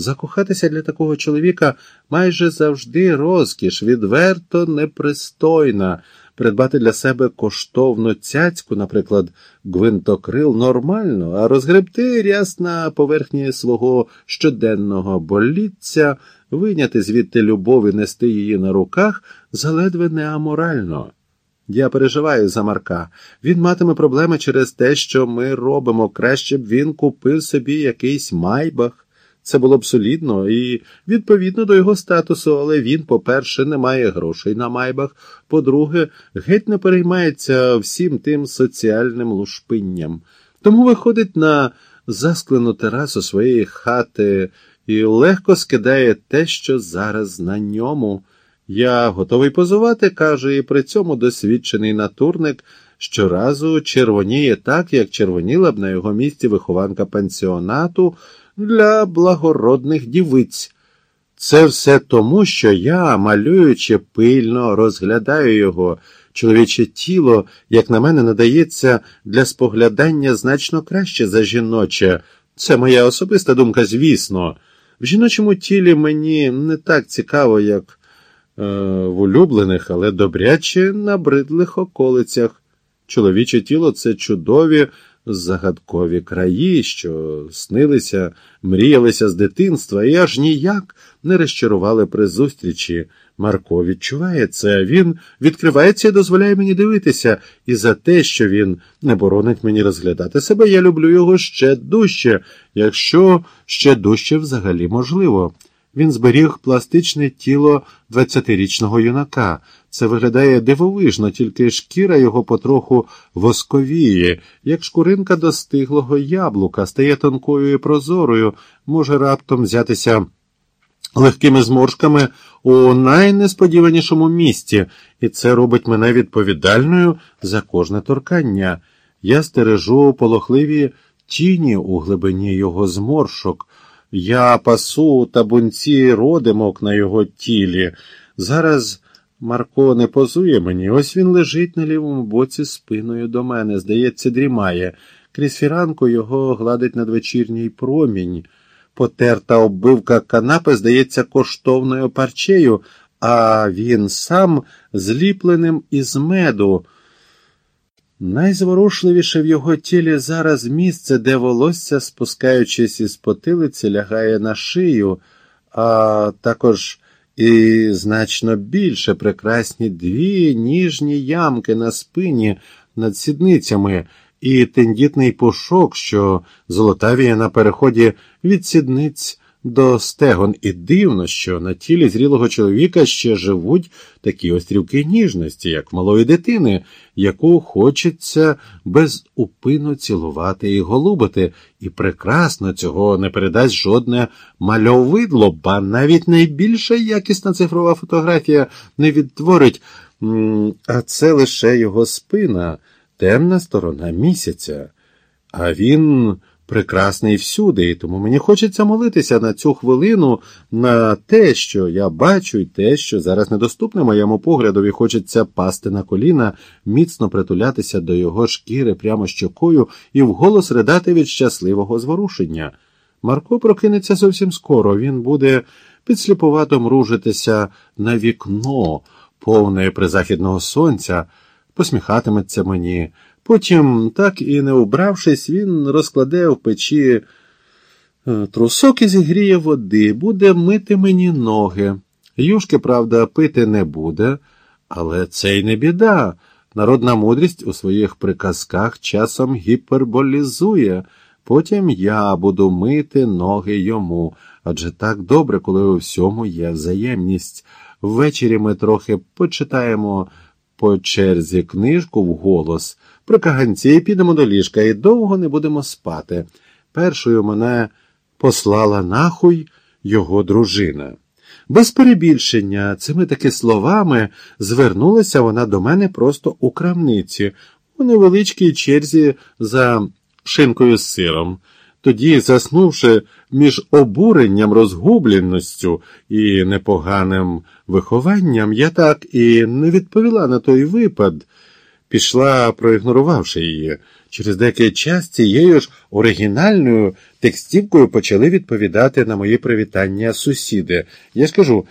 Закохатися для такого чоловіка майже завжди розкіш, відверто непристойна. Придбати для себе коштовну цяцьку, наприклад, гвинтокрил, нормально, а розгребти ряс на поверхні свого щоденного боліття, виняти звідти любов і нести її на руках заледве не аморально. Я переживаю за Марка. Він матиме проблеми через те, що ми робимо. Краще б він купив собі якийсь майбах. Це було б солідно і відповідно до його статусу, але він, по-перше, не має грошей на майбах, по-друге, геть не переймається всім тим соціальним лушпинням. Тому виходить на засклену терасу своєї хати і легко скидає те, що зараз на ньому. Я готовий позувати, каже, і при цьому досвідчений натурник щоразу червоніє так, як червоніла б на його місці вихованка пансіонату для благородних дівиць. Це все тому, що я, малюючи пильно, розглядаю його. Чоловіче тіло, як на мене, надається для споглядання значно краще за жіноче. Це моя особиста думка, звісно. В жіночому тілі мені не так цікаво, як е, в улюблених, але добряче набридлих околицях. Чоловіче тіло це чудові загадкові краї, що снилися, мріялися з дитинства і аж ніяк не розчарували при зустрічі. Марко відчуває це, він відкривається і дозволяє мені дивитися, і за те, що він не боронить мені розглядати себе, я люблю його ще дужче, якщо ще дужче взагалі можливо. Він зберіг пластичне тіло 20-річного юнака. Це виглядає дивовижно, тільки шкіра його потроху восковіє, як шкуринка достиглого яблука, стає тонкою і прозорою, може раптом взятися легкими зморшками у найнесподіванішому місці, і це робить мене відповідальною за кожне торкання. Я стережу полохливі тіні у глибині його зморшок. Я пасу табунці родимок на його тілі. Зараз Марко не позує мені, ось він лежить на лівому боці спиною до мене, здається, дрімає. Крізь фіранку його гладить надвечірній промінь. Потерта оббивка канапи, здається, коштовною парчею, а він сам зліпленим із меду. Найзворушливіше в його тілі зараз місце, де волосся, спускаючись із потилиці, лягає на шию, а також і значно більше прекрасні дві ніжні ямки на спині над сідницями і тендітний пушок, що золотавіє на переході від сідниць до стегон, і дивно, що на тілі зрілого чоловіка ще живуть такі острівки ніжності, як малої дитини, яку хочеться безупину цілувати і голубити, і прекрасно цього не передасть жодне мальовидло, ба навіть найбільша якісна цифрова фотографія не відтворить, а це лише його спина, темна сторона місяця. А він прекрасний всюди, і тому мені хочеться молитися на цю хвилину, на те, що я бачу, і те, що зараз недоступне моєму поглядові, хочеться пасти на коліна, міцно притулятися до його шкіри прямо щокою і вголос ридати від щасливого зворушення. Марко прокинеться зовсім скоро, він буде підсліпувато мружитися на вікно, повне призахідного сонця, посміхатиметься мені. Потім, так і не убравшись, він розкладе в печі е, трусок і зігріє води, буде мити мені ноги. Юшки, правда, пити не буде, але це й не біда. Народна мудрість у своїх приказках часом гіперболізує. Потім я буду мити ноги йому, адже так добре, коли у всьому є взаємність. Ввечері ми трохи почитаємо по черзі книжку вголос. При каганці підемо до ліжка і довго не будемо спати. Першою мене послала нахуй його дружина. Без перебільшення цими таки словами звернулася вона до мене просто у крамниці, у невеличкій черзі за шинкою з сиром. Тоді, заснувши між обуренням, розгубленістю і непоганим вихованням, я так і не відповіла на той випад пішла, проігнорувавши її. Через деякий час цією ж оригінальною текстівкою почали відповідати на мої привітання сусіди. Я ж кажу,